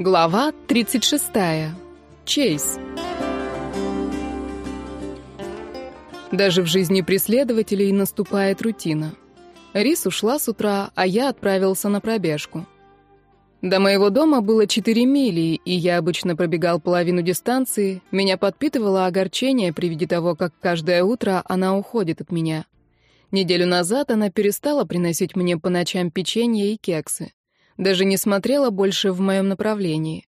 Глава 36. Чейз. Даже в жизни преследователей наступает рутина. Рис ушла с утра, а я отправился на пробежку. До моего дома было 4 мили, и я обычно пробегал половину дистанции. Меня подпитывало огорчение при виде того, как каждое утро она уходит от меня. Неделю назад она перестала приносить мне по ночам печенье и кексы даже не смотрела больше в моем направлении.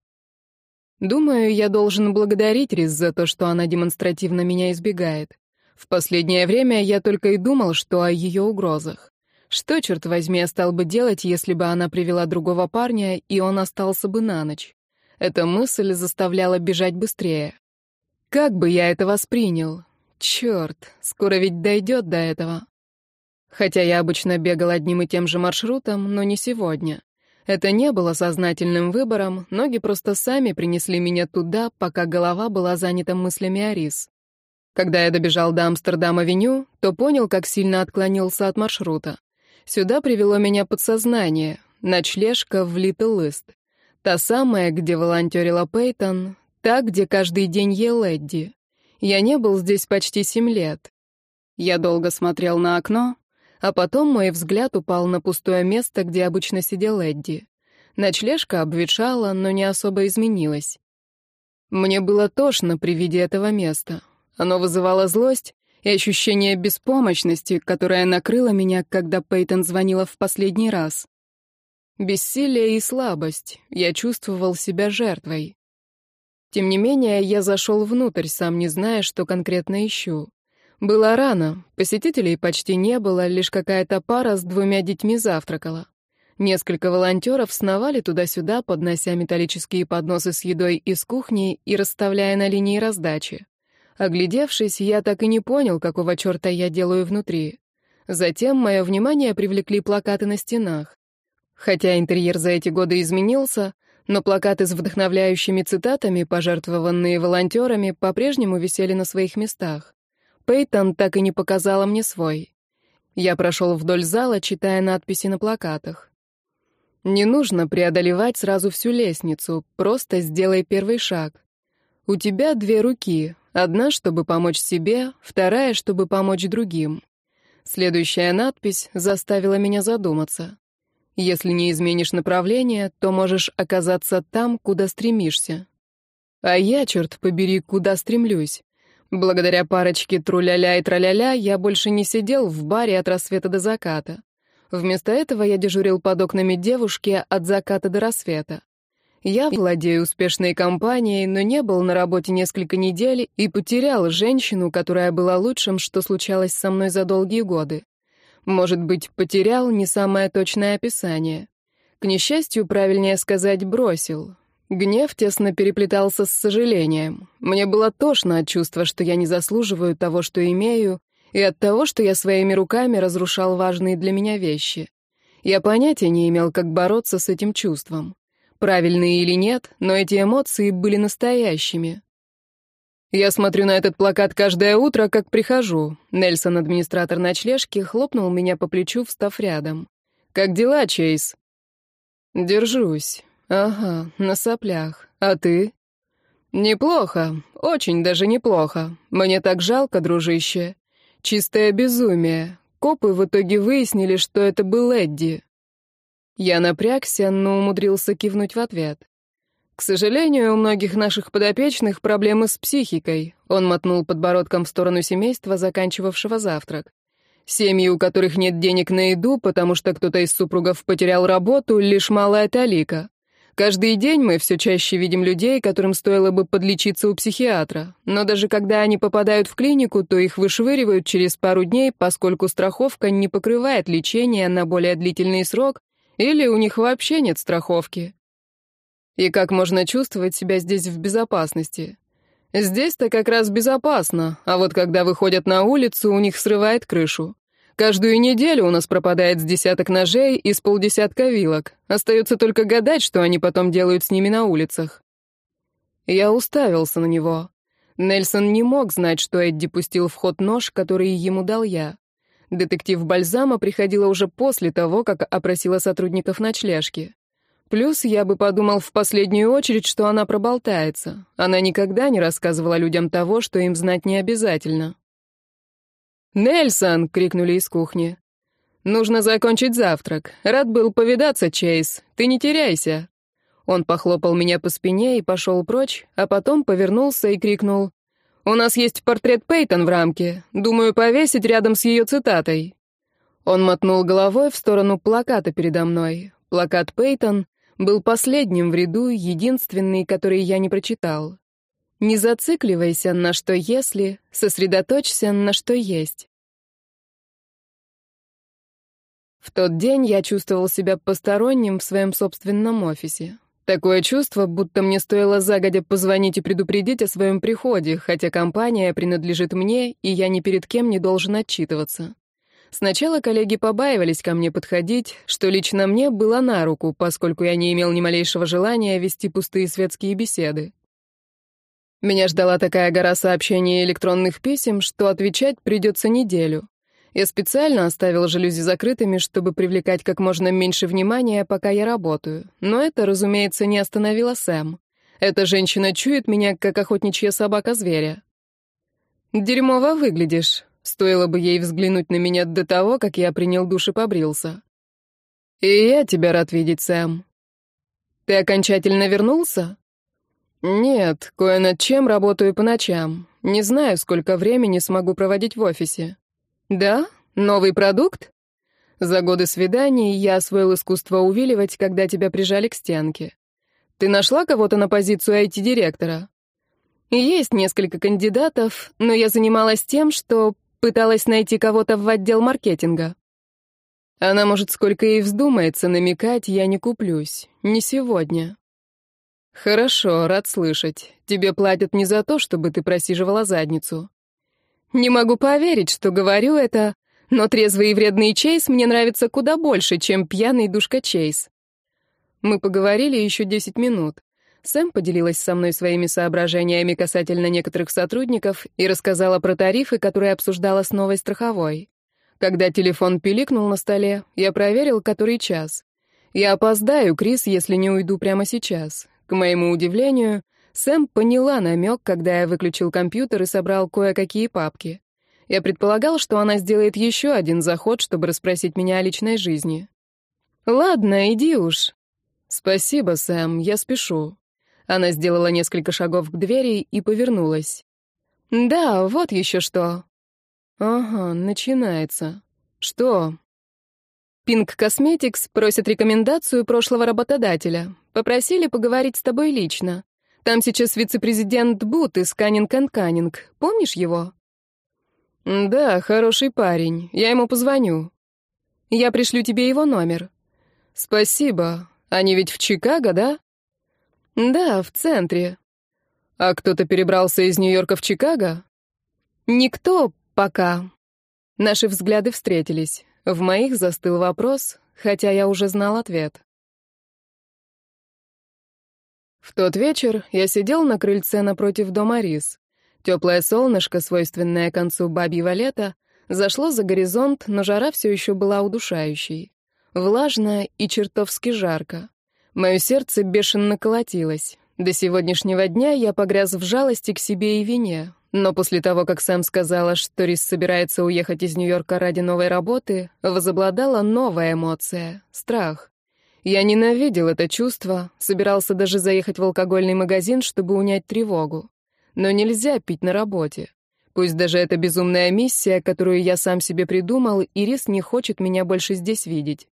Думаю, я должен благодарить Рис за то, что она демонстративно меня избегает. В последнее время я только и думал, что о ее угрозах. Что, черт возьми, я стал бы делать, если бы она привела другого парня, и он остался бы на ночь? Эта мысль заставляла бежать быстрее. Как бы я это воспринял? Черт, скоро ведь дойдет до этого. Хотя я обычно бегал одним и тем же маршрутом, но не сегодня. Это не было сознательным выбором, ноги просто сами принесли меня туда, пока голова была занята мыслями о рис. Когда я добежал до Амстердам-авеню, то понял, как сильно отклонился от маршрута. Сюда привело меня подсознание, ночлежка в Литл Ист. Та самая, где волонтерила Пейтон, та, где каждый день ел Эдди. Я не был здесь почти семь лет. Я долго смотрел на окно, а потом мой взгляд упал на пустое место, где обычно сидел Эдди. Ночлежка обветшала, но не особо изменилась. Мне было тошно при виде этого места. Оно вызывало злость и ощущение беспомощности, которое накрыло меня, когда Пейтон звонила в последний раз. Бессилие и слабость. Я чувствовал себя жертвой. Тем не менее, я зашел внутрь, сам не зная, что конкретно ищу. Было рано, посетителей почти не было, лишь какая-то пара с двумя детьми завтракала. Несколько волонтеров сновали туда-сюда, поднося металлические подносы с едой из кухни и расставляя на линии раздачи. Оглядевшись, я так и не понял, какого черта я делаю внутри. Затем мое внимание привлекли плакаты на стенах. Хотя интерьер за эти годы изменился, но плакаты с вдохновляющими цитатами, пожертвованные волонтерами, по-прежнему висели на своих местах. Пейтон так и не показала мне свой. Я прошел вдоль зала, читая надписи на плакатах. Не нужно преодолевать сразу всю лестницу, просто сделай первый шаг. У тебя две руки, одна, чтобы помочь себе, вторая, чтобы помочь другим. Следующая надпись заставила меня задуматься. Если не изменишь направление, то можешь оказаться там, куда стремишься. А я, черт побери, куда стремлюсь. Благодаря парочке тру-ля-ля и тра-ля-ля я больше не сидел в баре от рассвета до заката. Вместо этого я дежурил под окнами девушки от заката до рассвета. Я владею успешной компанией, но не был на работе несколько недель и потерял женщину, которая была лучшим, что случалось со мной за долгие годы. Может быть, потерял не самое точное описание. К несчастью, правильнее сказать «бросил». Гнев тесно переплетался с сожалением. Мне было тошно от чувства, что я не заслуживаю того, что имею, и от того, что я своими руками разрушал важные для меня вещи. Я понятия не имел, как бороться с этим чувством. Правильные или нет, но эти эмоции были настоящими. Я смотрю на этот плакат каждое утро, как прихожу. Нельсон, администратор ночлежки, хлопнул меня по плечу, встав рядом. «Как дела, Чейз?» «Держусь. «Ага, на соплях. А ты?» «Неплохо. Очень даже неплохо. Мне так жалко, дружище. Чистое безумие. Копы в итоге выяснили, что это был Эдди». Я напрягся, но умудрился кивнуть в ответ. «К сожалению, у многих наших подопечных проблемы с психикой», он мотнул подбородком в сторону семейства, заканчивавшего завтрак. «Семьи, у которых нет денег на еду, потому что кто-то из супругов потерял работу, лишь малая талика. Каждый день мы все чаще видим людей, которым стоило бы подлечиться у психиатра. Но даже когда они попадают в клинику, то их вышвыривают через пару дней, поскольку страховка не покрывает лечение на более длительный срок, или у них вообще нет страховки. И как можно чувствовать себя здесь в безопасности? Здесь-то как раз безопасно, а вот когда выходят на улицу, у них срывает крышу. Каждую неделю у нас пропадает с десяток ножей и с полдесятка вилок. Остается только гадать, что они потом делают с ними на улицах. Я уставился на него. Нельсон не мог знать, что Эдди пустил в ход нож, который ему дал я. Детектив Бальзама приходила уже после того, как опросила сотрудников ночлежки. Плюс я бы подумал в последнюю очередь, что она проболтается. Она никогда не рассказывала людям того, что им знать не обязательно. «Нельсон!» — крикнули из кухни. «Нужно закончить завтрак. Рад был повидаться, Чейз. Ты не теряйся». Он похлопал меня по спине и пошел прочь, а потом повернулся и крикнул. «У нас есть портрет Пейтон в рамке. Думаю, повесить рядом с ее цитатой». Он мотнул головой в сторону плаката передо мной. Плакат Пейтон был последним в ряду, единственный, который я не прочитал. Не зацикливайся на что если, сосредоточься на что есть. В тот день я чувствовал себя посторонним в своем собственном офисе. Такое чувство, будто мне стоило загодя позвонить и предупредить о своем приходе, хотя компания принадлежит мне, и я ни перед кем не должен отчитываться. Сначала коллеги побаивались ко мне подходить, что лично мне было на руку, поскольку я не имел ни малейшего желания вести пустые светские беседы. Меня ждала такая гора сообщений и электронных писем, что отвечать придется неделю. Я специально оставил жалюзи закрытыми, чтобы привлекать как можно меньше внимания, пока я работаю. Но это, разумеется, не остановило Сэм. Эта женщина чует меня, как охотничья собака зверя. «Дерьмово выглядишь», — стоило бы ей взглянуть на меня до того, как я принял душ и побрился. «И я тебя рад видеть, Сэм». «Ты окончательно вернулся?» «Нет, кое над чем работаю по ночам. Не знаю, сколько времени смогу проводить в офисе». «Да? Новый продукт?» «За годы свиданий я освоил искусство увиливать, когда тебя прижали к стенке. Ты нашла кого-то на позицию IT-директора?» «Есть несколько кандидатов, но я занималась тем, что пыталась найти кого-то в отдел маркетинга». Она, может, сколько ей вздумается намекать, я не куплюсь. Не сегодня. «Хорошо, рад слышать. Тебе платят не за то, чтобы ты просиживала задницу». «Не могу поверить, что говорю это, но трезвый и вредный Чейз мне нравится куда больше, чем пьяный душка Чейз». Мы поговорили еще десять минут. Сэм поделилась со мной своими соображениями касательно некоторых сотрудников и рассказала про тарифы, которые обсуждала с новой страховой. Когда телефон пиликнул на столе, я проверил, который час. Я опоздаю, Крис, если не уйду прямо сейчас. К моему удивлению, Сэм поняла намек, когда я выключил компьютер и собрал кое-какие папки. Я предполагал, что она сделает еще один заход, чтобы расспросить меня о личной жизни. «Ладно, иди уж». «Спасибо, Сэм, я спешу». Она сделала несколько шагов к двери и повернулась. «Да, вот еще что». «Ага, начинается. Что?» «Pink Cosmetics просит рекомендацию прошлого работодателя. Попросили поговорить с тобой лично. Там сейчас вице-президент Бут из Canning and Canning. Помнишь его?» «Да, хороший парень. Я ему позвоню. Я пришлю тебе его номер». «Спасибо. Они ведь в Чикаго, да?» «Да, в центре». «А кто-то перебрался из Нью-Йорка в Чикаго?» «Никто пока». Наши взгляды встретились. В моих застыл вопрос, хотя я уже знал ответ. В тот вечер я сидел на крыльце напротив дома Рис. Теплое солнышко, свойственное концу бабьего лета, зашло за горизонт, но жара все еще была удушающей. влажная и чертовски жарко. Мое сердце бешено колотилось. До сегодняшнего дня я погряз в жалости к себе и вине, но после того, как Сэм сказала, что Рис собирается уехать из Нью-Йорка ради новой работы, возобладала новая эмоция — страх. Я ненавидел это чувство, собирался даже заехать в алкогольный магазин, чтобы унять тревогу. Но нельзя пить на работе. Пусть даже это безумная миссия, которую я сам себе придумал, Ирис не хочет меня больше здесь видеть.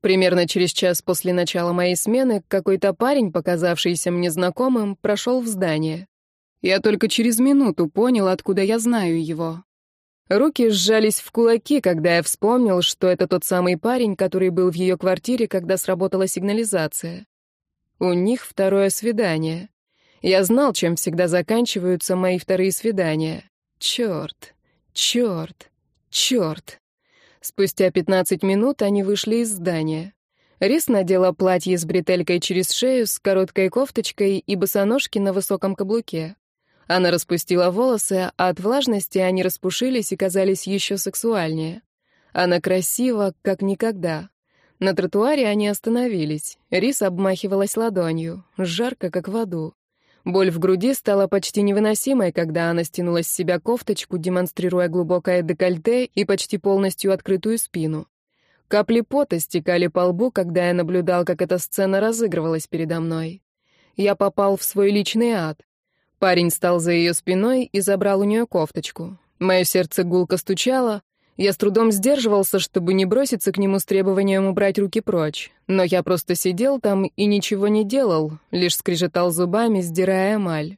Примерно через час после начала моей смены какой-то парень, показавшийся мне знакомым, прошел в здание. Я только через минуту понял, откуда я знаю его. Руки сжались в кулаки, когда я вспомнил, что это тот самый парень, который был в ее квартире, когда сработала сигнализация. У них второе свидание. Я знал, чем всегда заканчиваются мои вторые свидания. Черт, черт, черт. Спустя 15 минут они вышли из здания. Рис надела платье с бретелькой через шею, с короткой кофточкой и босоножки на высоком каблуке. Она распустила волосы, а от влажности они распушились и казались еще сексуальнее. Она красива, как никогда. На тротуаре они остановились. Рис обмахивалась ладонью, жарко, как в аду. Боль в груди стала почти невыносимой, когда она стянула с себя кофточку, демонстрируя глубокое декольте и почти полностью открытую спину. Капли пота стекали по лбу, когда я наблюдал, как эта сцена разыгрывалась передо мной. Я попал в свой личный ад. Парень стал за ее спиной и забрал у нее кофточку. Мое сердце гулко стучало. Я с трудом сдерживался, чтобы не броситься к нему с требованием убрать руки прочь. Но я просто сидел там и ничего не делал, лишь скрежетал зубами, сдирая эмаль.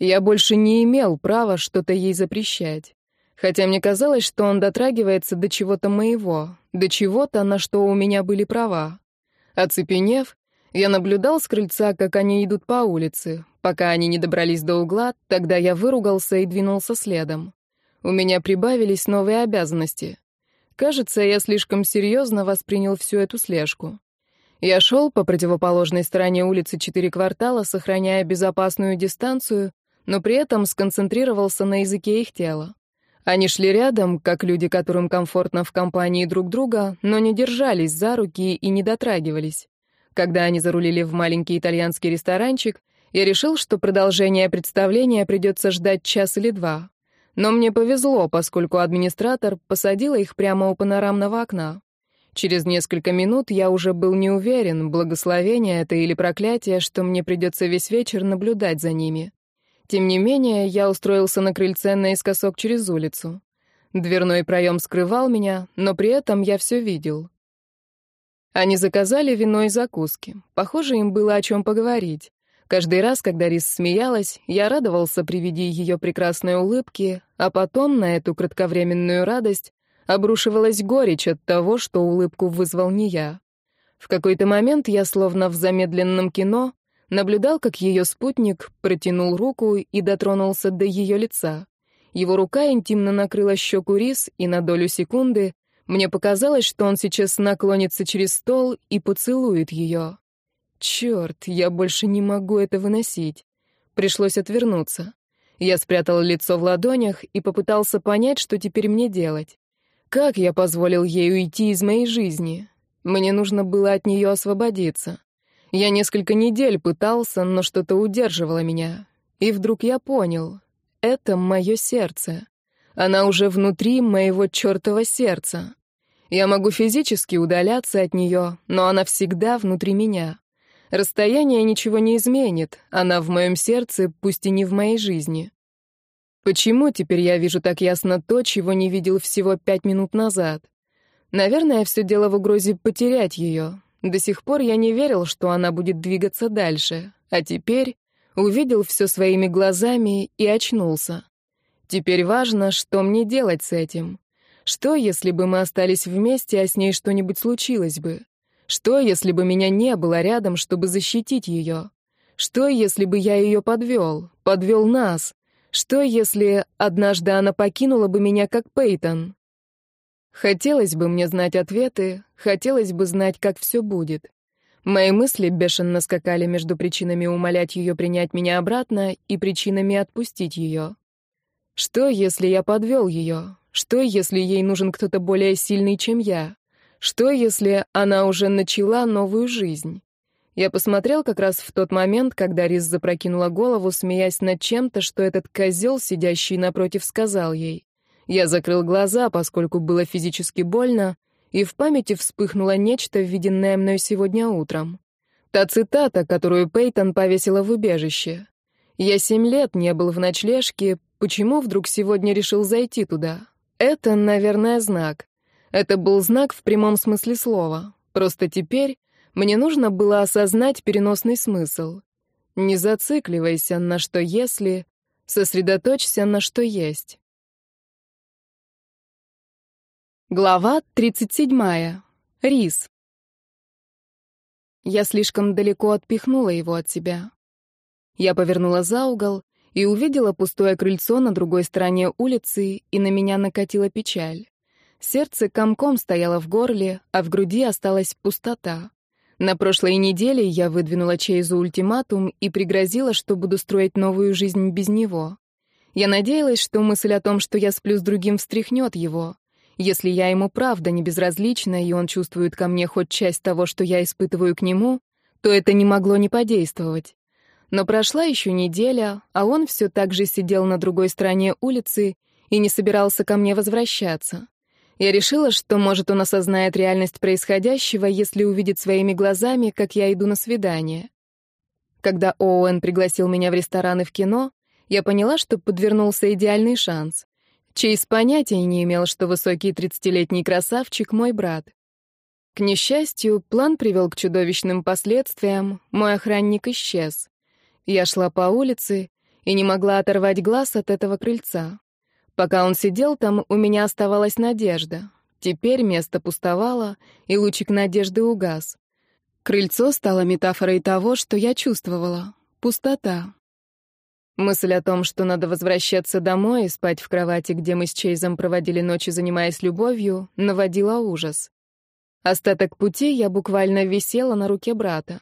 Я больше не имел права что-то ей запрещать. Хотя мне казалось, что он дотрагивается до чего-то моего, до чего-то, на что у меня были права. Оцепенев, я наблюдал с крыльца, как они идут по улице. Пока они не добрались до угла, тогда я выругался и двинулся следом. У меня прибавились новые обязанности. Кажется, я слишком серьезно воспринял всю эту слежку. Я шел по противоположной стороне улицы четыре квартала, сохраняя безопасную дистанцию, но при этом сконцентрировался на языке их тела. Они шли рядом, как люди, которым комфортно в компании друг друга, но не держались за руки и не дотрагивались. Когда они зарулили в маленький итальянский ресторанчик, я решил, что продолжение представления придется ждать час или два. Но мне повезло, поскольку администратор посадила их прямо у панорамного окна. Через несколько минут я уже был не уверен, благословение это или проклятие, что мне придется весь вечер наблюдать за ними. Тем не менее, я устроился на крыльце наискосок через улицу. Дверной проем скрывал меня, но при этом я все видел. Они заказали вино и закуски. Похоже, им было о чем поговорить. Каждый раз, когда Рис смеялась, я радовался при виде ее прекрасной улыбки, а потом на эту кратковременную радость обрушивалась горечь от того, что улыбку вызвал не я. В какой-то момент я, словно в замедленном кино, наблюдал, как ее спутник протянул руку и дотронулся до ее лица. Его рука интимно накрыла щеку Рис, и на долю секунды мне показалось, что он сейчас наклонится через стол и поцелует ее. Черт, я больше не могу это выносить. Пришлось отвернуться. Я спрятал лицо в ладонях и попытался понять, что теперь мне делать. Как я позволил ей уйти из моей жизни? Мне нужно было от нее освободиться. Я несколько недель пытался, но что-то удерживало меня. И вдруг я понял — это мое сердце. Она уже внутри моего чертова сердца. Я могу физически удаляться от нее, но она всегда внутри меня. Расстояние ничего не изменит, она в моем сердце, пусть и не в моей жизни. Почему теперь я вижу так ясно то, чего не видел всего пять минут назад? Наверное, все дело в угрозе потерять ее. До сих пор я не верил, что она будет двигаться дальше, а теперь увидел все своими глазами и очнулся. Теперь важно, что мне делать с этим. Что, если бы мы остались вместе, а с ней что-нибудь случилось бы? Что, если бы меня не было рядом, чтобы защитить ее? Что, если бы я ее подвел, подвел нас? Что, если однажды она покинула бы меня, как Пейтон? Хотелось бы мне знать ответы, хотелось бы знать, как все будет. Мои мысли бешено скакали между причинами умолять ее принять меня обратно и причинами отпустить ее. Что, если я подвел ее? Что, если ей нужен кто-то более сильный, чем я? Что, если она уже начала новую жизнь? Я посмотрел как раз в тот момент, когда Рис запрокинула голову, смеясь над чем-то, что этот козел, сидящий напротив, сказал ей. Я закрыл глаза, поскольку было физически больно, и в памяти вспыхнуло нечто, виденное мной сегодня утром. Та цитата, которую Пейтон повесила в убежище. Я семь лет не был в ночлежке, почему вдруг сегодня решил зайти туда? Это, наверное, знак. Это был знак в прямом смысле слова. Просто теперь мне нужно было осознать переносный смысл. Не зацикливайся на что если, сосредоточься на что есть. Глава 37. Рис. Я слишком далеко отпихнула его от себя. Я повернула за угол и увидела пустое крыльцо на другой стороне улицы, и на меня накатила печаль. Сердце комком стояло в горле, а в груди осталась пустота. На прошлой неделе я выдвинула Чейзу ультиматум и пригрозила, что буду строить новую жизнь без него. Я надеялась, что мысль о том, что я сплю с другим, встряхнет его. Если я ему правда не безразлична, и он чувствует ко мне хоть часть того, что я испытываю к нему, то это не могло не подействовать. Но прошла еще неделя, а он все так же сидел на другой стороне улицы и не собирался ко мне возвращаться. Я решила, что, может, он осознает реальность происходящего, если увидит своими глазами, как я иду на свидание. Когда Оуэн пригласил меня в ресторан и в кино, я поняла, что подвернулся идеальный шанс. Чейз понятия не имел, что высокий 30-летний красавчик — мой брат. К несчастью, план привел к чудовищным последствиям, мой охранник исчез. Я шла по улице и не могла оторвать глаз от этого крыльца. Пока он сидел там, у меня оставалась надежда. Теперь место пустовало, и лучик надежды угас. Крыльцо стало метафорой того, что я чувствовала. Пустота. Мысль о том, что надо возвращаться домой и спать в кровати, где мы с Чейзом проводили ночи, занимаясь любовью, наводила ужас. Остаток пути я буквально висела на руке брата.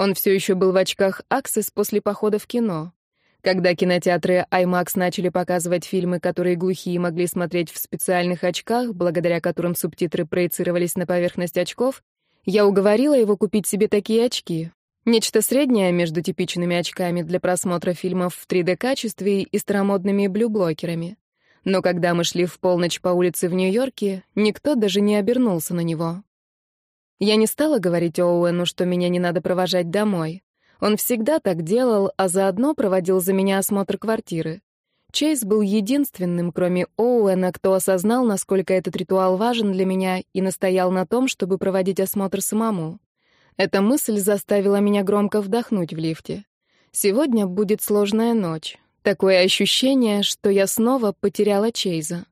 Он все еще был в очках Аксис после похода в кино. Когда кинотеатры IMAX начали показывать фильмы, которые глухие могли смотреть в специальных очках, благодаря которым субтитры проецировались на поверхность очков, я уговорила его купить себе такие очки. Нечто среднее между типичными очками для просмотра фильмов в 3D-качестве и старомодными блюблокерами. Но когда мы шли в полночь по улице в Нью-Йорке, никто даже не обернулся на него. Я не стала говорить Оуэну, что меня не надо провожать домой. Он всегда так делал, а заодно проводил за меня осмотр квартиры. Чейз был единственным, кроме Оуэна, кто осознал, насколько этот ритуал важен для меня и настоял на том, чтобы проводить осмотр самому. Эта мысль заставила меня громко вдохнуть в лифте. Сегодня будет сложная ночь. Такое ощущение, что я снова потеряла Чейза.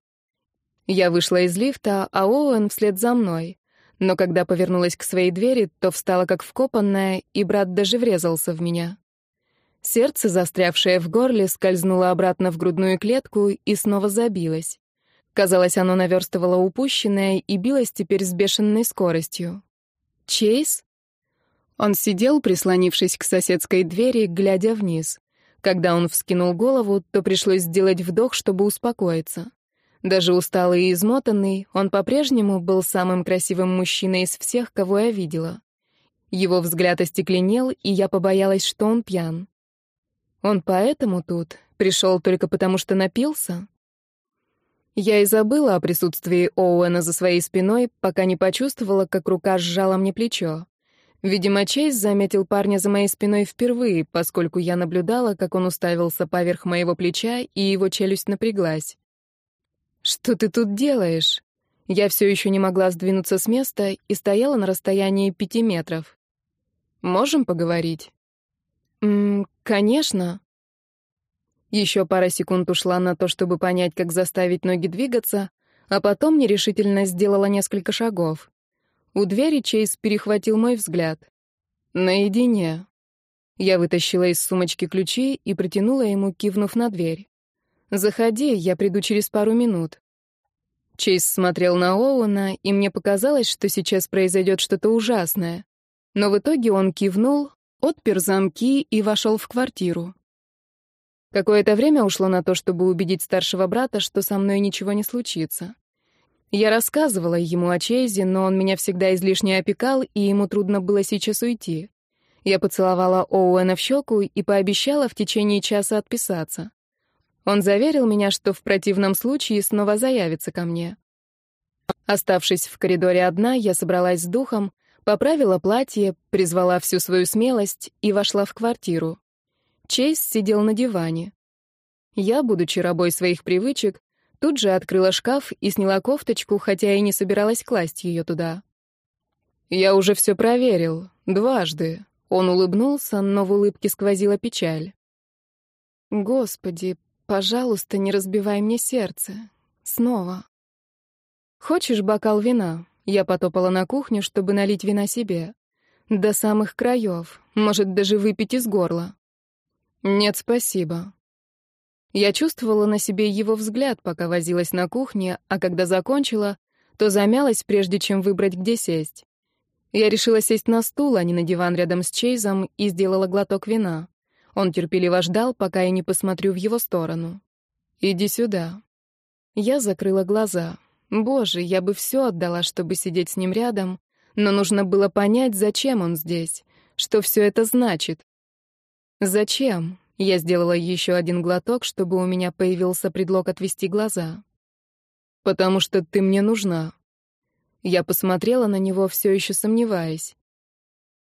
Я вышла из лифта, а Оуэн вслед за мной. Но когда повернулась к своей двери, то встала как вкопанная, и брат даже врезался в меня. Сердце, застрявшее в горле, скользнуло обратно в грудную клетку и снова забилось. Казалось, оно наверстывало упущенное и билось теперь с бешеной скоростью. «Чейз?» Он сидел, прислонившись к соседской двери, глядя вниз. Когда он вскинул голову, то пришлось сделать вдох, чтобы успокоиться. Даже усталый и измотанный, он по-прежнему был самым красивым мужчиной из всех, кого я видела. Его взгляд остекленел, и я побоялась, что он пьян. Он поэтому тут, пришел только потому, что напился? Я и забыла о присутствии Оуэна за своей спиной, пока не почувствовала, как рука сжала мне плечо. Видимо, Чейз заметил парня за моей спиной впервые, поскольку я наблюдала, как он уставился поверх моего плеча, и его челюсть напряглась. «Что ты тут делаешь?» Я все еще не могла сдвинуться с места и стояла на расстоянии пяти метров. «Можем поговорить?» «Ммм, конечно». Еще пара секунд ушла на то, чтобы понять, как заставить ноги двигаться, а потом нерешительно сделала несколько шагов. У двери Чейз перехватил мой взгляд. «Наедине». Я вытащила из сумочки ключи и протянула ему, кивнув на дверь. «Заходи, я приду через пару минут». Чейз смотрел на Оуэна, и мне показалось, что сейчас произойдет что-то ужасное. Но в итоге он кивнул, отпер замки и вошел в квартиру. Какое-то время ушло на то, чтобы убедить старшего брата, что со мной ничего не случится. Я рассказывала ему о Чейзе, но он меня всегда излишне опекал, и ему трудно было сейчас уйти. Я поцеловала Оуэна в щеку и пообещала в течение часа отписаться. Он заверил меня, что в противном случае снова заявится ко мне. Оставшись в коридоре одна, я собралась с духом, поправила платье, призвала всю свою смелость и вошла в квартиру. Чейз сидел на диване. Я, будучи рабой своих привычек, тут же открыла шкаф и сняла кофточку, хотя и не собиралась класть ее туда. «Я уже все проверил. Дважды». Он улыбнулся, но в улыбке сквозила печаль. «Господи, Пожалуйста, не разбивай мне сердце. Снова. Хочешь бокал вина? Я потопала на кухню, чтобы налить вина себе. До самых краев. Может, даже выпить из горла. Нет, спасибо. Я чувствовала на себе его взгляд, пока возилась на кухне, а когда закончила, то замялась, прежде чем выбрать, где сесть. Я решила сесть на стул, а не на диван рядом Он терпеливо ждал, пока я не посмотрю в его сторону. «Иди сюда». Я закрыла глаза. Боже, я бы все отдала, чтобы сидеть с ним рядом, но нужно было понять, зачем он здесь, что все это значит. «Зачем?» Я сделала еще один глоток, чтобы у меня появился предлог отвести глаза. «Потому что ты мне нужна». Я посмотрела на него, все еще сомневаясь.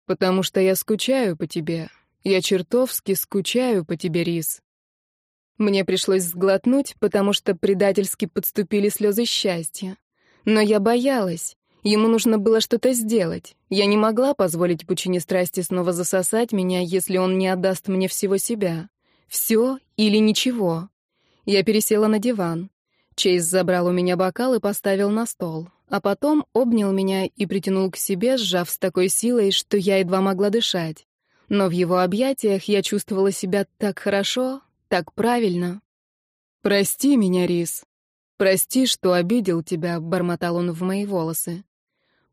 «Потому что я скучаю по тебе, я чертовски скучаю по тебе, Рис. Мне пришлось сглотнуть, потому что предательски подступили слезы счастья. Но я боялась. Ему нужно было что-то сделать. Я не могла позволить пучине страсти снова засосать меня, если он не отдаст мне всего себя. Все или ничего. Я пересела на диван. Чейз забрал у меня бокал и поставил на стол, а потом обнял меня и притянул к себе, сжав с такой силой, что я едва могла дышать но в его объятиях я чувствовала себя так хорошо, так правильно. «Прости меня, Рис. Прости, что обидел тебя», — бормотал он в мои волосы.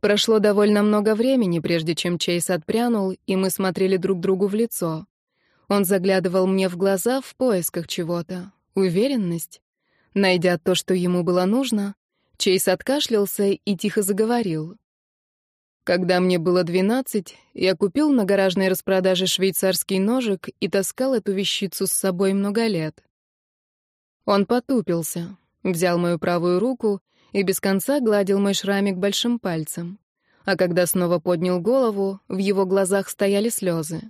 Прошло довольно много времени, прежде чем Чейз отпрянул, и мы смотрели друг другу в лицо. Он заглядывал мне в глаза в поисках чего-то. Уверенность. Найдя то, что ему было нужно, Чейз откашлялся и тихо заговорил. Когда мне было 12, я купил на гаражной распродаже швейцарский ножик и таскал эту вещицу с собой много лет. Он потупился, взял мою правую руку и без конца гладил мой шрамик большим пальцем. А когда снова поднял голову, в его глазах стояли слезы.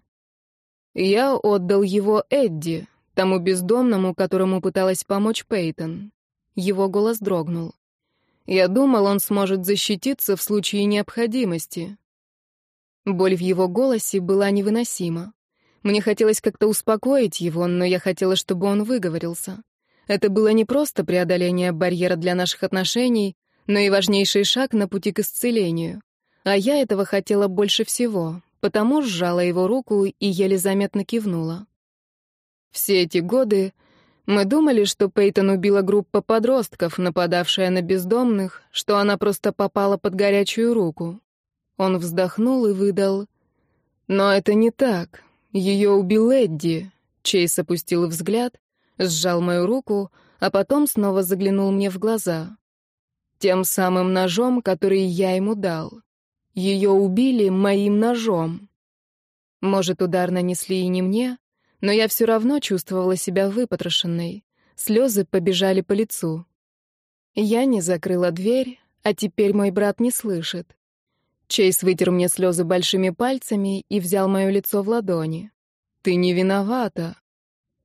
Я отдал его Эдди, тому бездомному, которому пыталась помочь Пейтон. Его голос дрогнул. Я думал, он сможет защититься в случае необходимости. Боль в его голосе была невыносима. Мне хотелось как-то успокоить его, но я хотела, чтобы он выговорился. Это было не просто преодоление барьера для наших отношений, но и важнейший шаг на пути к исцелению. А я этого хотела больше всего, потому сжала его руку и еле заметно кивнула. Все эти годы мы думали, что Пейтон убила группа подростков, нападавшая на бездомных, что она просто попала под горячую руку. Он вздохнул и выдал. Но это не так. Ее убил Эдди. Чейз опустил взгляд, сжал мою руку, а потом снова заглянул мне в глаза. Тем самым ножом, который я ему дал. Ее убили моим ножом. Может, удар нанесли и не мне, но я все равно чувствовала себя выпотрошенной. Слезы побежали по лицу. Я не закрыла дверь, а теперь мой брат не слышит. Чейз вытер мне слезы большими пальцами и взял мое лицо в ладони. «Ты не виновата».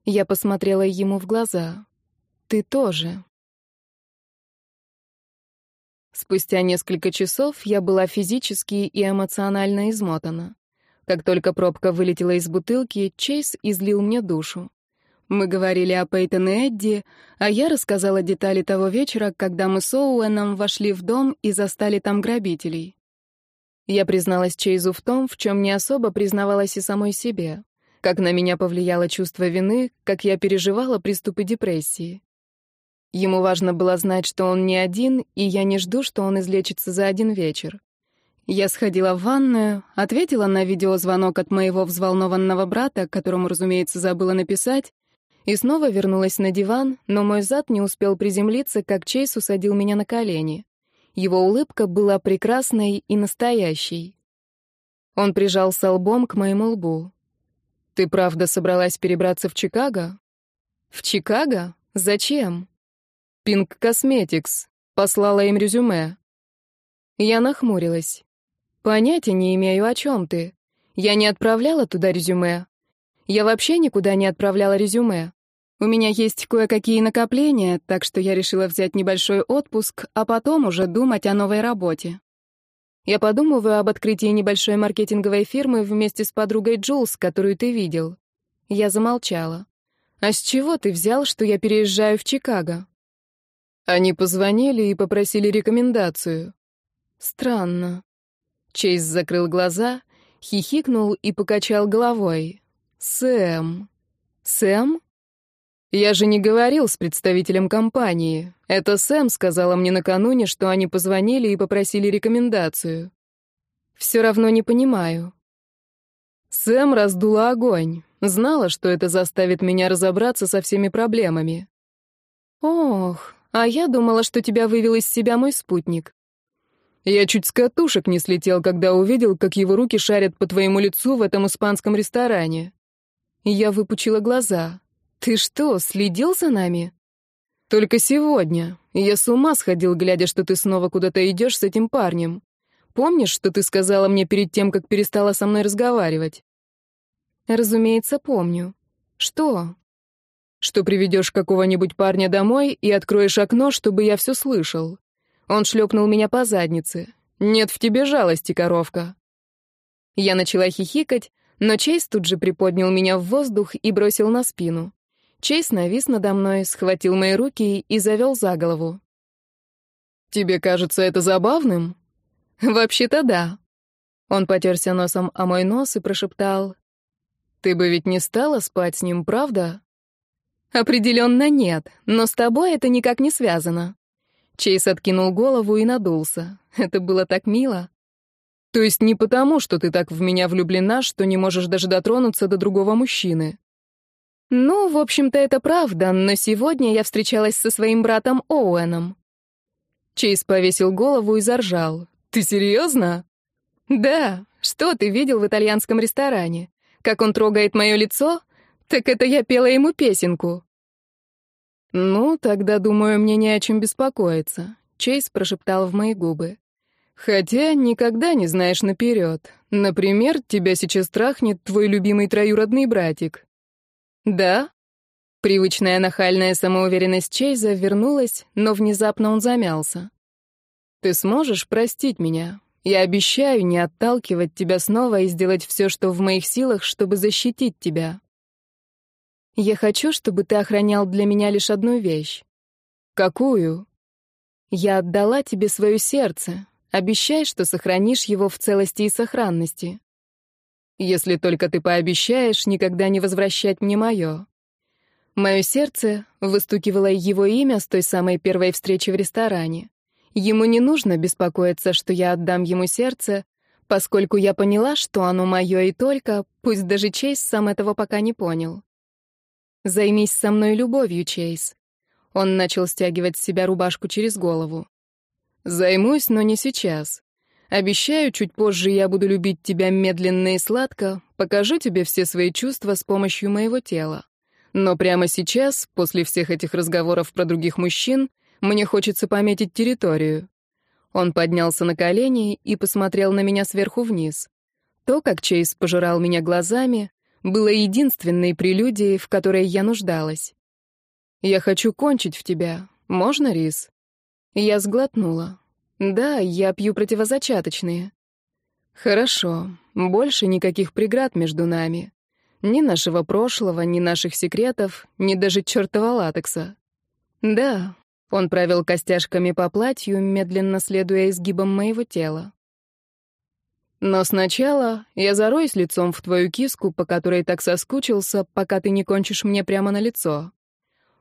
Я посмотрела ему в глаза. «Ты тоже». Спустя несколько часов я была физически и эмоционально измотана. Как только пробка вылетела из бутылки, Чейз излил мне душу. Мы говорили о Пейтон и Эдди, а я рассказала детали того вечера, когда мы с Оуэном вошли в дом и застали там грабителей. Я призналась Чейзу в том, в чем не особо признавалась и самой себе. Как на меня повлияло чувство вины, как я переживала приступы депрессии. Ему важно было знать, что он не один, и я не жду, что он излечится за один вечер. Я сходила в ванную, ответила на видеозвонок от моего взволнованного брата, которому, разумеется, забыла написать, и снова вернулась на диван, но мой зад не успел приземлиться, как Чейз усадил меня на колени. Его улыбка была прекрасной и настоящей. Он прижался лбом к моему лбу. «Ты правда собралась перебраться в Чикаго?» «В Чикаго? Зачем?» «Пинк Косметикс. Послала им резюме». Я нахмурилась. «Понятия не имею, о чем ты. Я не отправляла туда резюме. Я вообще никуда не отправляла резюме. У меня есть кое-какие накопления, так что я решила взять небольшой отпуск, а потом уже думать о новой работе. Я подумываю об открытии небольшой маркетинговой фирмы вместе с подругой Джулс, которую ты видел. Я замолчала. А с чего ты взял, что я переезжаю в Чикаго? Они позвонили и попросили рекомендацию. Странно. Чейз закрыл глаза, хихикнул и покачал головой. «Сэм». «Сэм?» «Я же не говорил с представителем компании. Это Сэм сказала мне накануне, что они позвонили и попросили рекомендацию». «Все равно не понимаю». Сэм раздула огонь. Знала, что это заставит меня разобраться со всеми проблемами. «Ох, а я думала, что тебя вывел из себя мой спутник». Я чуть с катушек не слетел, когда увидел, как его руки шарят по твоему лицу в этом испанском ресторане. Я выпучила глаза. «Ты что, следил за нами?» «Только сегодня. Я с ума сходил, глядя, что ты снова куда-то идешь с этим парнем. Помнишь, что ты сказала мне перед тем, как перестала со мной разговаривать?» «Разумеется, помню. Что?» «Что приведешь какого-нибудь парня домой и откроешь окно, чтобы я все слышал. Он шлепнул меня по заднице. «Нет в тебе жалости, коровка!» Я начала хихикать, но Чейз тут же приподнял меня в воздух и бросил на спину. Чейз навис надо мной, схватил мои руки и завел за голову. «Тебе кажется это забавным?» «Вообще-то да». Он потерся носом о мой нос и прошептал. «Ты бы ведь не стала спать с ним, правда?» «Определенно нет, но с тобой это никак не связано». Чейз откинул голову и надулся. Это было так мило. То есть не потому, что ты так в меня влюблена, что не можешь даже дотронуться до другого мужчины. Ну, в общем-то, это правда, но сегодня я встречалась со своим братом Оуэном. Чейз повесил голову и заржал. Ты серьезно? Да. Что ты видел в итальянском ресторане? Как он трогает мое лицо? Так это я пела ему песенку. «Ну, тогда, думаю, мне не о чем беспокоиться», — Чейз прошептал в мои губы. «Хотя никогда не знаешь наперед. Например, тебя сейчас трахнет твой любимый троюродный братик». «Да?» Привычная нахальная самоуверенность Чейза вернулась, но внезапно он замялся. «Ты сможешь простить меня? Я обещаю не отталкивать тебя снова и сделать все, что в моих силах, чтобы защитить тебя». Я хочу, чтобы ты охранял для меня лишь одну вещь. Какую? Я отдала тебе свое сердце. Обещай, что сохранишь его в целости и сохранности. Если только ты пообещаешь никогда не возвращать мне мое. Мое сердце выстукивало его имя с той самой первой встречи в ресторане. Ему не нужно беспокоиться, что я отдам ему сердце, поскольку я поняла, что оно мое и только, пусть даже Чейз сам этого пока не понял. «Займись со мной любовью, Чейз». Он начал стягивать с себя рубашку через голову. «Займусь, но не сейчас. Обещаю, чуть позже я буду любить тебя медленно и сладко, покажу тебе все свои чувства с помощью моего тела. Но прямо сейчас, после всех этих разговоров про других мужчин, мне хочется пометить территорию. Он поднялся на колени и посмотрел на меня сверху вниз. было единственной прелюдией, в которой я нуждалась. «Я хочу кончить в тебя. Можно, Рис?» Я сглотнула. «Да, я пью противозачаточные». «Хорошо. Больше никаких преград между нами. Ни нашего прошлого, ни наших секретов, ни даже чертова латекса». «Да». Он провел костяшками по платью, медленно следуя изгибам моего тела. Но сначала я зароюсь лицом в твою киску, по которой так соскучился, пока ты не кончишь мне прямо на лицо».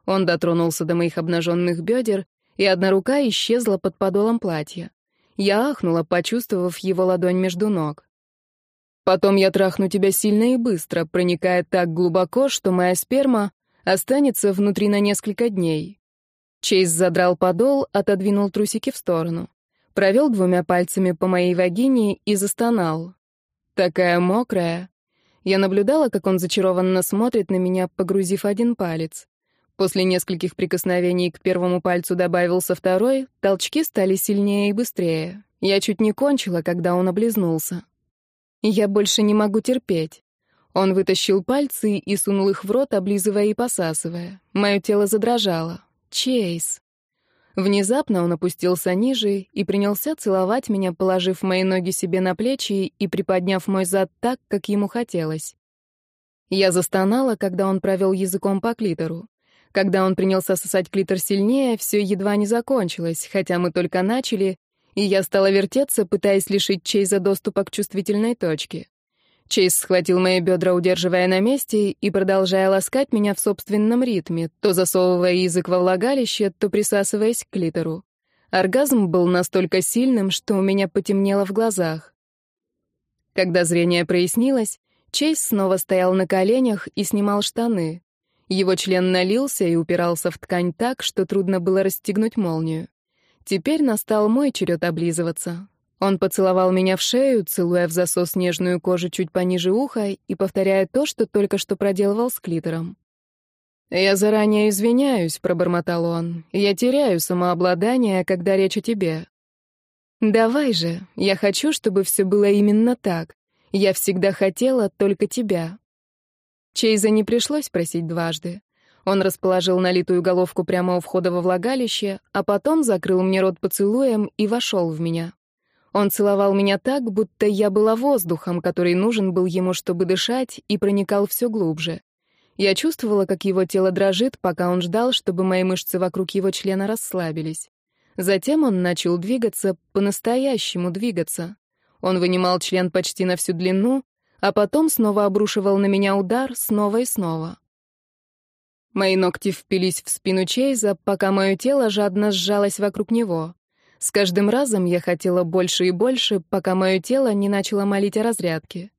Он дотронулся до моих обнаженных бедер, и одна рука исчезла под подолом платья. Я ахнула, почувствовав его ладонь между ног. «Потом я трахну тебя сильно и быстро, проникая так глубоко, что моя сперма останется внутри на несколько дней». Чейз задрал подол, отодвинул трусики в сторону провел двумя пальцами по моей вагине и застонал. Такая мокрая. Я наблюдала, как он зачарованно смотрит на меня, погрузив один палец. После нескольких прикосновений к первому пальцу добавился второй, толчки стали сильнее и быстрее. Я чуть не кончила, когда он облизнулся. Я больше не могу терпеть. Он вытащил пальцы и сунул их в рот, облизывая и посасывая. Мое тело задрожало. Чейз. Внезапно он опустился ниже и принялся целовать меня, положив мои ноги себе на плечи и приподняв мой зад так, как ему хотелось. Я застонала, когда он провел языком по клитору. Когда он принялся сосать клитор сильнее, все едва не закончилось, хотя мы только начали, и я стала вертеться, пытаясь лишить чей-за доступа к чувствительной точке. Чейз схватил мои бедра, удерживая на месте, и, продолжая ласкать меня в собственном ритме, то засовывая язык во влагалище, то присасываясь к клитору. Оргазм был настолько сильным, что у меня потемнело в глазах. Когда зрение прояснилось, Чейз снова стоял на коленях и снимал штаны. Его член налился и упирался в ткань так, что трудно было расстегнуть молнию. Теперь настал мой черед облизываться. Он поцеловал меня в шею, целуя в засос нежную кожу чуть пониже уха и повторяя то, что только что проделывал с клитором. «Я заранее извиняюсь», — пробормотал он. «Я теряю самообладание, когда речь о тебе». «Давай же, я хочу, чтобы все было именно так. Я всегда хотела только тебя». Чейза не пришлось просить дважды. Он расположил налитую головку прямо у входа во влагалище, а потом закрыл мне рот поцелуем и вошел в меня. Он целовал меня так, будто я была воздухом, который нужен был ему, чтобы дышать, и проникал все глубже. Я чувствовала, как его тело дрожит, пока он ждал, чтобы мои мышцы вокруг его члена расслабились. Затем он начал двигаться, по-настоящему двигаться. Он вынимал член почти на всю длину, а потом снова обрушивал на меня удар, снова и снова. Мои ногти впились в спину Чейза, пока мое тело жадно сжалось вокруг него. С каждым разом я хотела больше и больше, пока мое тело не начало молить о разрядке.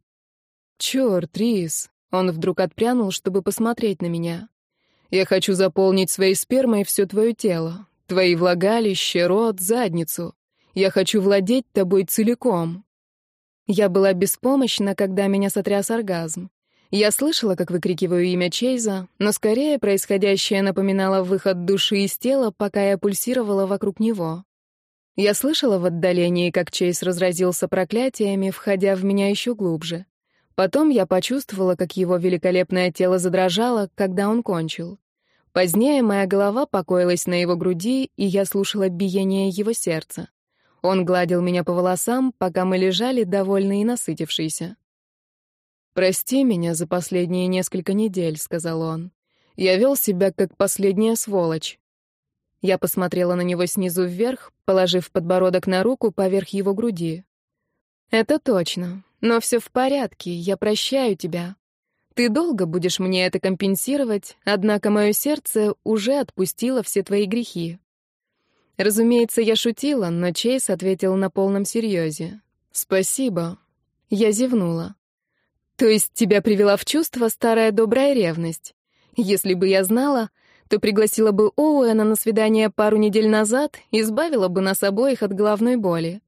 «Черт, Рис!» — он вдруг отпрянул, чтобы посмотреть на меня. «Я хочу заполнить своей спермой все твое тело, твои влагалища, рот, задницу. Я хочу владеть тобой целиком». Я была беспомощна, когда меня сотряс оргазм. Я слышала, как выкрикиваю имя Чейза, но скорее происходящее напоминало выход души из тела, пока я пульсировала вокруг него. Я слышала в отдалении, как Чейз разразился проклятиями, входя в меня еще глубже. Потом я почувствовала, как его великолепное тело задрожало, когда он кончил. Позднее моя голова покоилась на его груди, и я слушала биение его сердца. Он гладил меня по волосам, пока мы лежали, довольные и насытившиеся. «Прости меня за последние несколько недель», — сказал он. «Я вел себя как последняя сволочь. Я посмотрела на него снизу вверх, положив подбородок на руку поверх его груди. «Это точно. Но все в порядке, я прощаю тебя. Ты долго будешь мне это компенсировать, однако мое сердце уже отпустило все твои грехи». Разумеется, я шутила, но Чейз ответил на полном серьезе. «Спасибо». Я зевнула. «То есть тебя привела в чувство старая добрая ревность? Если бы я знала, то пригласила бы Оуэна на свидание пару недель назад, избавила бы нас обоих от головной боли.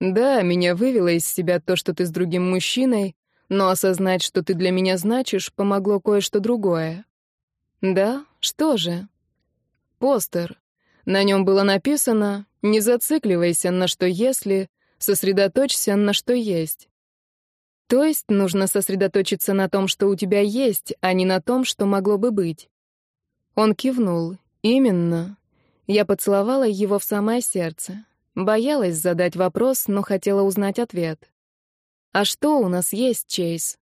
Да, меня вывело из себя то, что ты с другим мужчиной, но осознать, что ты для меня значишь, помогло кое-что другое. Да, что же? Постер. На нем было написано «Не зацикливайся на что если, сосредоточься на что есть». То есть нужно сосредоточиться на том, что у тебя есть, а не на том, что могло бы быть. Он кивнул. «Именно. Я поцеловала его в самое сердце. Боялась задать вопрос, но хотела узнать ответ. «А что у нас есть, Чейз?»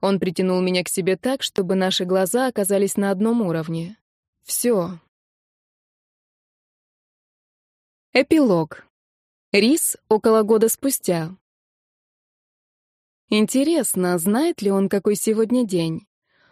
Он притянул меня к себе так, чтобы наши глаза оказались на одном уровне. Все. Эпилог. Рис около года спустя. Интересно, знает ли он, какой сегодня день?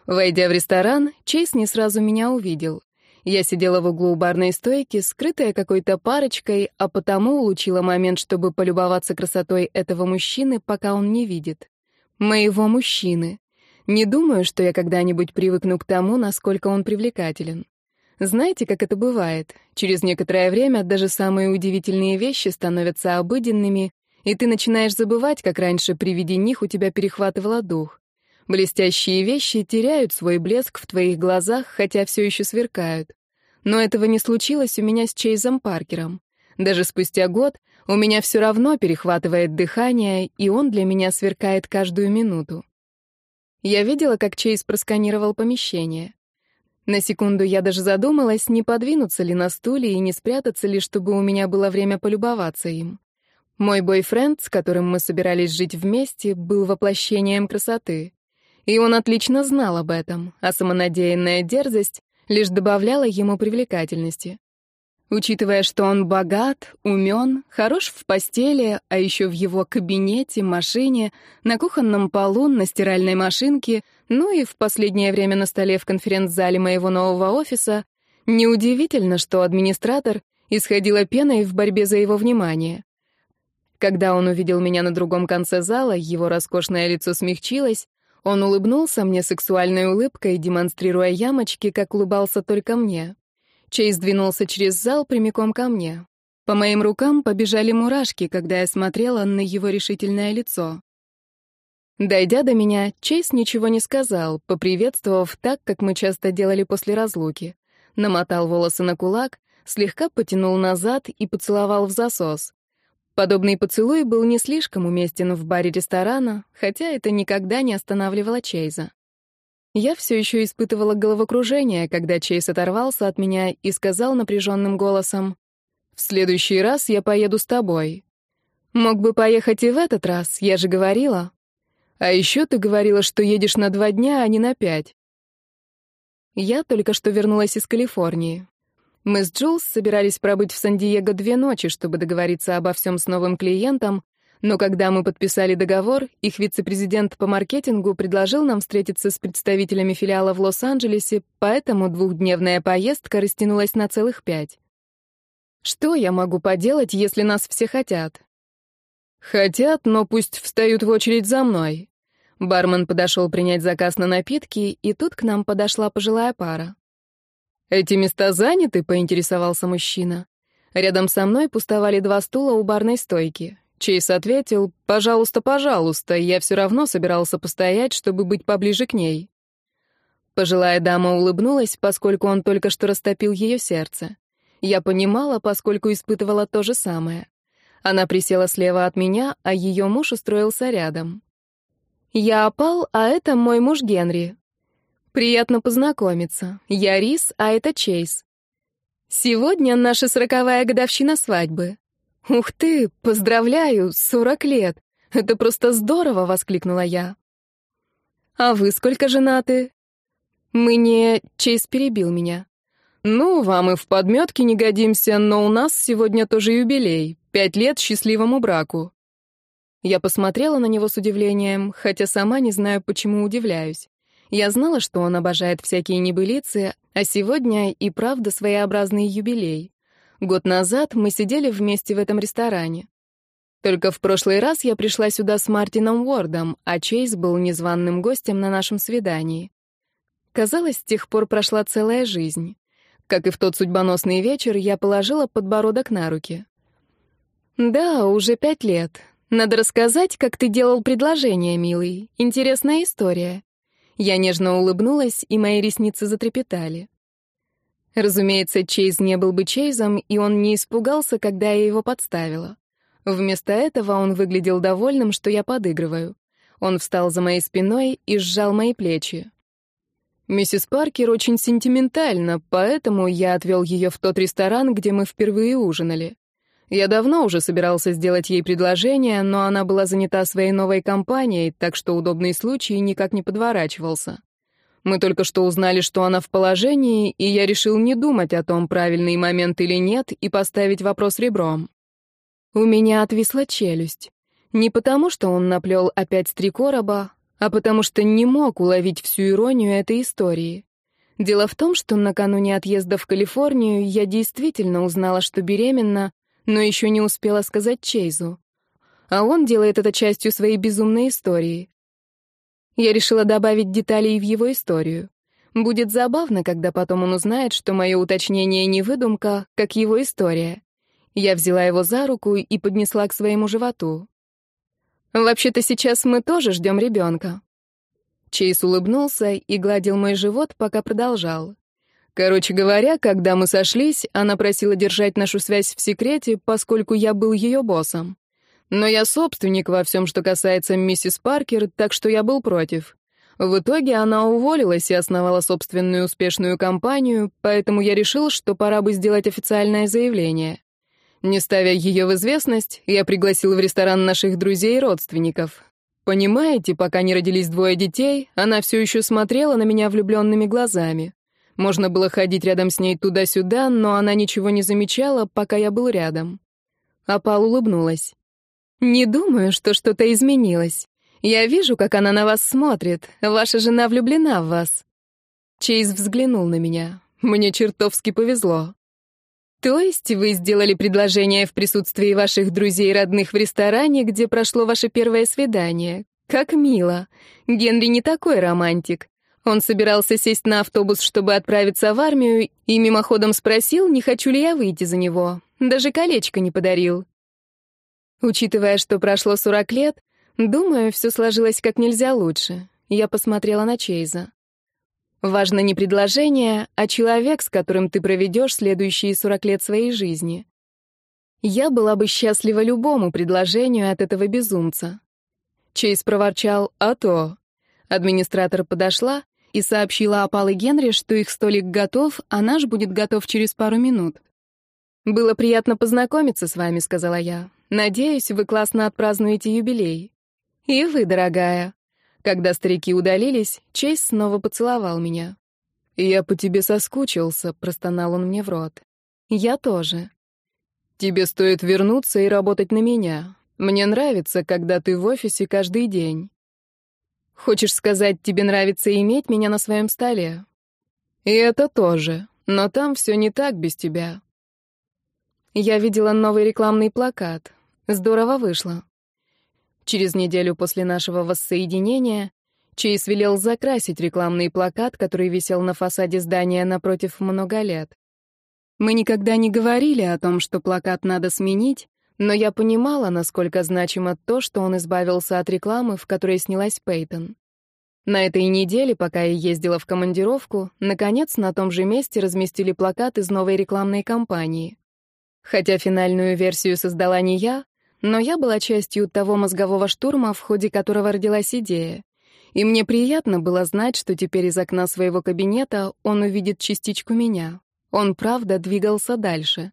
Войдя в ресторан, Чейз не сразу меня увидел. Я сидела в углу барной стойки, скрытая какой-то парочкой, а потому улучила момент, чтобы полюбоваться красотой этого мужчины, пока он не видит. Моего мужчины. Не думаю, что я когда-нибудь привыкну к тому, насколько он привлекателен. Знаете, как это бывает? Через некоторое время даже самые удивительные вещи становятся обыденными, и ты начинаешь забывать, как раньше при виде них у тебя перехватывало дух. Блестящие вещи теряют свой блеск в твоих глазах, хотя все еще сверкают. Но этого не случилось у меня с Чейзом Паркером. Даже спустя год у меня все равно перехватывает дыхание, и он для меня сверкает каждую минуту. Я видела, как Чейз просканировал помещение. На секунду я даже задумалась, не подвинуться ли на стуле и не спрятаться ли, чтобы у меня было время полюбоваться им. Мой бойфренд, с которым мы собирались жить вместе, был воплощением красоты и он отлично знал об этом, а самонадеянная дерзость лишь добавляла ему привлекательности. Учитывая, что он богат, умен, хорош в постели, а еще в его кабинете, машине, на кухонном полу, на стиральной машинке, ну и в последнее время на столе в конференц-зале моего нового офиса, неудивительно, что администратор исходила пеной в борьбе за его внимание. Когда он увидел меня на другом конце зала, его роскошное лицо смягчилось, он улыбнулся мне сексуальной улыбкой, демонстрируя ямочки, как улыбался только мне. Чейз двинулся через зал прямиком ко мне. По моим рукам побежали мурашки, когда я смотрела на его решительное лицо. Дойдя до меня, Чейз ничего не сказал, поприветствовав так, как мы часто делали после разлуки. Намотал волосы на кулак, слегка потянул назад и поцеловал в засос. Подобный поцелуй был не слишком уместен в баре ресторана, хотя это никогда не останавливало Чейза. Я все еще испытывала головокружение, когда Чейз оторвался от меня и сказал напряженным голосом, «В следующий раз я поеду с тобой». «Мог бы поехать и в этот раз, я же говорила». «А еще ты говорила, что едешь на два дня, а не на пять». Я только что вернулась из Калифорнии. Мы с Джулс собирались пробыть в Сан-Диего две ночи, чтобы договориться обо всем с новым клиентом, но когда мы подписали договор, их вице-президент по маркетингу предложил нам встретиться с представителями филиала в Лос-Анджелесе, поэтому двухдневная поездка растянулась на целых пять. Что я могу поделать, если нас все хотят? Хотят, но пусть встают в очередь за мной. Бармен подошел принять заказ на напитки, и тут к нам подошла пожилая пара. «Эти места заняты?» — поинтересовался мужчина. Рядом со мной пустовали два стула у барной стойки. Чейз ответил, «Пожалуйста, пожалуйста, я все равно собирался постоять, чтобы быть поближе к ней». Пожилая дама улыбнулась, поскольку он только что растопил ее сердце. Я понимала, поскольку испытывала то же самое. Она присела слева от меня, а ее муж устроился рядом. «Я опал, а это мой муж Генри. Приятно познакомиться. Я Рис, а это Чейз. Сегодня наша сороковая годовщина свадьбы. Ух ты, поздравляю, сорок лет. Это просто здорово, воскликнула я. А вы сколько женаты? Мы не... Чейз перебил меня. Ну, вам и в подметке не годимся, но у нас сегодня тоже юбилей. Пять лет счастливому браку. Я посмотрела на него с удивлением, хотя сама не знаю, почему удивляюсь. Я знала, что он обожает всякие небылицы, а сегодня и правда своеобразный юбилей. Год назад мы сидели вместе в этом ресторане. Только в прошлый раз я пришла сюда с Мартином Уордом, а Чейз был незваным гостем на нашем свидании. Казалось, с тех пор прошла целая жизнь. Как и в тот судьбоносный вечер, я положила подбородок на руки. «Да, уже пять лет. Надо рассказать, как ты делал предложение, милый. Интересная история. Я нежно улыбнулась, и мои ресницы затрепетали. Разумеется, Чейз не был бы Чейзом, и он не испугался, когда я его подставила. Вместо этого он выглядел довольным, что я подыгрываю. Он встал за моей спиной и сжал мои плечи. Миссис Паркер очень сентиментальна, поэтому я отвел ее в тот ресторан, где мы впервые ужинали. Я давно уже собирался сделать ей предложение, но она была занята своей новой компанией, так что удобный случай никак не подворачивался. Мы только что узнали, что она в положении, и я решил не думать о том, правильный момент или нет, и поставить вопрос ребром. У меня отвисла челюсть. Не потому, что он наплел опять с три короба, а потому что не мог уловить всю иронию этой истории. Дело в том, что накануне отъезда в Калифорнию я действительно узнала, что беременна, но еще не успела сказать Чейзу. А он делает это частью своей безумной истории. Я решила добавить деталей в его историю. Будет забавно, когда потом он узнает, что мое уточнение не выдумка, как его история. Я взяла его за руку и поднесла к своему животу. «Вообще-то сейчас мы тоже ждем ребенка». Чейз улыбнулся и гладил мой живот, пока продолжал. Короче говоря, когда мы сошлись, она просила держать нашу связь в секрете, поскольку я был ее боссом. Но я собственник во всем, что касается миссис Паркер, так что я был против. В итоге она уволилась и основала собственную успешную компанию, поэтому я решил, что пора бы сделать официальное заявление. Не ставя ее в известность, я пригласил в ресторан наших друзей и родственников. Понимаете, пока не родились двое детей, она все еще смотрела на меня влюбленными глазами. Можно было ходить рядом с ней туда-сюда, но она ничего не замечала, пока я был рядом. Апал улыбнулась. «Не думаю, что что-то изменилось. Я вижу, как она на вас смотрит. Ваша жена влюблена в вас». Чейз взглянул на меня. «Мне чертовски повезло». «То есть вы сделали предложение в присутствии ваших друзей и родных в ресторане, где прошло ваше первое свидание? Как мило. Генри не такой романтик. Он собирался сесть на автобус, чтобы отправиться в армию, и мимоходом спросил, не хочу ли я выйти за него. Даже колечко не подарил. Учитывая, что прошло 40 лет, думаю, все сложилось как нельзя лучше. Я посмотрела на Чейза. Важно не предложение, а человек, с которым ты проведешь следующие 40 лет своей жизни. Я была бы счастлива любому предложению от этого безумца. Чейз проворчал «А то». Администратор подошла, и сообщила опалы Генри, что их столик готов, а наш будет готов через пару минут. «Было приятно познакомиться с вами», — сказала я. «Надеюсь, вы классно отпразднуете юбилей». «И вы, дорогая». Когда старики удалились, Чейз снова поцеловал меня. «Я по тебе соскучился», — простонал он мне в рот. «Я тоже». «Тебе стоит вернуться и работать на меня. Мне нравится, когда ты в офисе каждый день. Хочешь сказать, тебе нравится иметь меня на своем столе? И это тоже, но там все не так без тебя. Я видела новый рекламный плакат. Здорово вышло. Через неделю после нашего воссоединения Чейз велел закрасить рекламный плакат, который висел на фасаде здания напротив много лет. Мы никогда не говорили о том, что плакат надо сменить, но я понимала, насколько значимо то, что он избавился от рекламы, в которой снялась Пейтон. На этой неделе, пока я ездила в командировку, наконец на том же месте разместили плакат из новой рекламной кампании. Хотя финальную версию создала не я, но я была частью того мозгового штурма, в ходе которого родилась идея. И мне приятно было знать, что теперь из окна своего кабинета он увидит частичку меня. Он правда двигался дальше.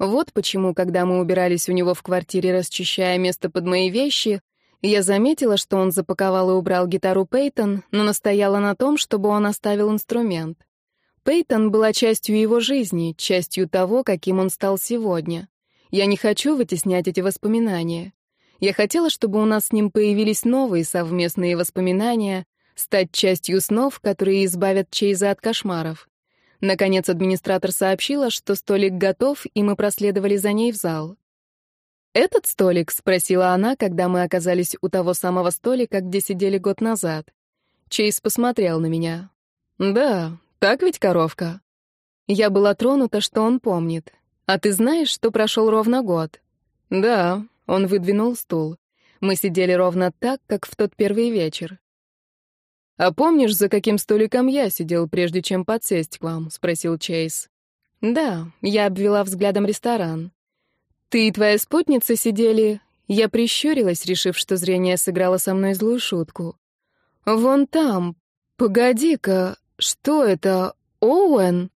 Вот почему, когда мы убирались у него в квартире, расчищая место под мои вещи, я заметила, что он запаковал и убрал гитару Пейтон, но настояла на том, чтобы он оставил инструмент. Пейтон была частью его жизни, частью того, каким он стал сегодня. Я не хочу вытеснять эти воспоминания. Я хотела, чтобы у нас с ним появились новые совместные воспоминания, стать частью снов, которые избавят Чейза от кошмаров. Наконец администратор сообщила, что столик готов, и мы проследовали за ней в зал. «Этот столик?» — спросила она, когда мы оказались у того самого столика, где сидели год назад. Чейз посмотрел на меня. «Да, так ведь, коровка?» Я была тронута, что он помнит. «А ты знаешь, что прошел ровно год?» «Да», — он выдвинул стул. Мы сидели ровно так, как в тот первый вечер. «А помнишь, за каким столиком я сидел, прежде чем подсесть к вам?» — спросил Чейз. «Да», — я обвела взглядом ресторан. «Ты и твоя спутница сидели...» Я прищурилась, решив, что зрение сыграло со мной злую шутку. «Вон там... Погоди-ка, что это? Оуэн?»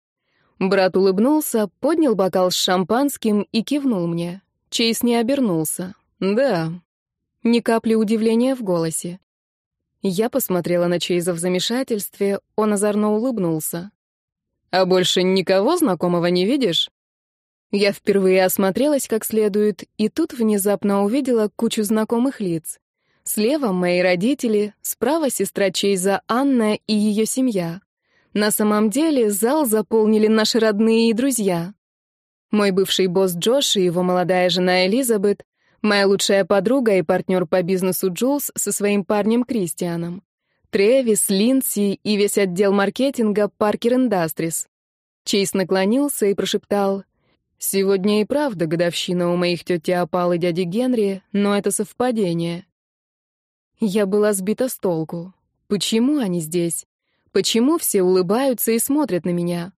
Брат улыбнулся, поднял бокал с шампанским и кивнул мне. Чейз не обернулся. «Да». Ни капли удивления в голосе. Я посмотрела на Чейза в замешательстве, он озорно улыбнулся. «А больше никого знакомого не видишь?» Я впервые осмотрелась как следует, и тут внезапно увидела кучу знакомых лиц. Слева — мои родители, справа — сестра Чейза Анна и ее семья. На самом деле зал заполнили наши родные и друзья. Мой бывший босс Джош и его молодая жена Элизабет, Моя лучшая подруга и партнер по бизнесу Джулс со своим парнем Кристианом. Тревис, Линси и весь отдел маркетинга Паркер Индастрис. Чейз наклонился и прошептал, «Сегодня и правда годовщина у моих тети Апал и дяди Генри, но это совпадение». Я была сбита с толку. Почему они здесь? Почему все улыбаются и смотрят на меня?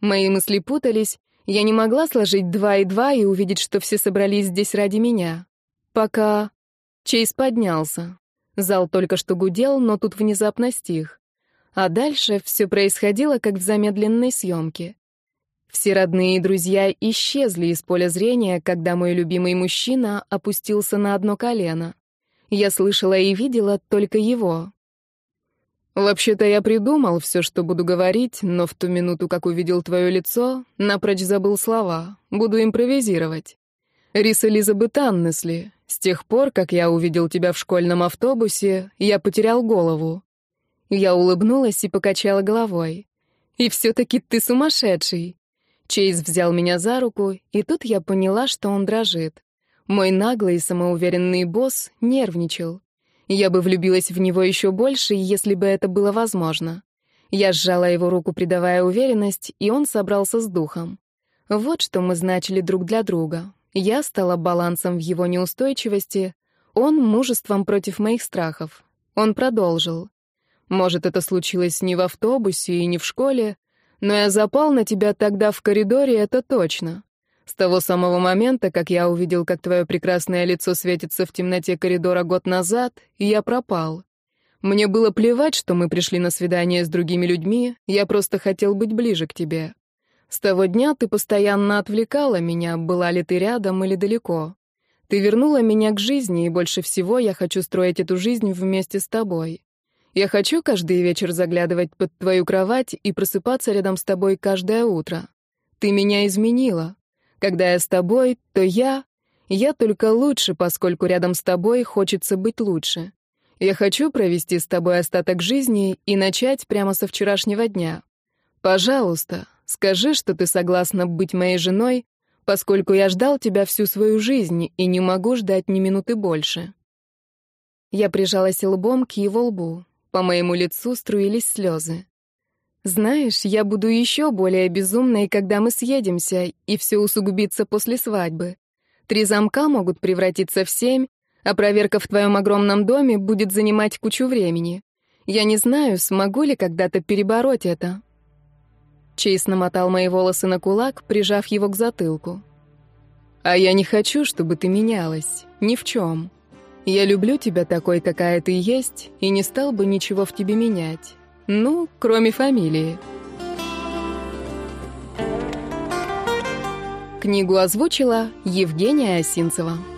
Мои мысли путались, я не могла сложить два и два и увидеть, что все собрались здесь ради меня. Пока... Чейз поднялся. Зал только что гудел, но тут внезапно стих. А дальше все происходило, как в замедленной съемке. Все родные и друзья исчезли из поля зрения, когда мой любимый мужчина опустился на одно колено. Я слышала и видела только его. Вообще-то я придумал все, что буду говорить, но в ту минуту, как увидел твое лицо, напрочь забыл слова. Буду импровизировать. Рис Элизабет Аннесли, с тех пор, как я увидел тебя в школьном автобусе, я потерял голову. Я улыбнулась и покачала головой. И все-таки ты сумасшедший. Чейз взял меня за руку, и тут я поняла, что он дрожит. Мой наглый и самоуверенный босс нервничал. Я бы влюбилась в него еще больше, если бы это было возможно. Я сжала его руку, придавая уверенность, и он собрался с духом. Вот что мы значили друг для друга. Я стала балансом в его неустойчивости, он — мужеством против моих страхов. Он продолжил. «Может, это случилось не в автобусе и не в школе, но я запал на тебя тогда в коридоре, это точно. С того самого момента, как я увидел, как твое прекрасное лицо светится в темноте коридора год назад, я пропал. Мне было плевать, что мы пришли на свидание с другими людьми, я просто хотел быть ближе к тебе. С того дня ты постоянно отвлекала меня, была ли ты рядом или далеко. Ты вернула меня к жизни, и больше всего я хочу строить эту жизнь вместе с тобой. Я хочу каждый вечер заглядывать под твою кровать и просыпаться рядом с тобой каждое утро. Ты меня изменила. Когда я с тобой, то я... Я только лучше, поскольку рядом с тобой хочется быть лучше. Я хочу провести с тобой остаток жизни и начать прямо со вчерашнего дня. Пожалуйста, скажи, что ты согласна быть моей женой, поскольку я ждал тебя всю свою жизнь и не могу ждать ни минуты больше». Я прижалась лбом к его лбу. По моему лицу струились слезы. Знаешь, я буду еще более безумной, когда мы съедемся, и все усугубится после свадьбы. Три замка могут превратиться в семь, а проверка в твоем огромном доме будет занимать кучу времени. Я не знаю, смогу ли когда-то перебороть это». Чейз намотал мои волосы на кулак, прижав его к затылку. «А я не хочу, чтобы ты менялась. Ни в чем. Я люблю тебя такой, какая ты есть, и не стал бы ничего в тебе менять. Ну, кроме фамилии. Книгу озвучила Евгения Осинцева.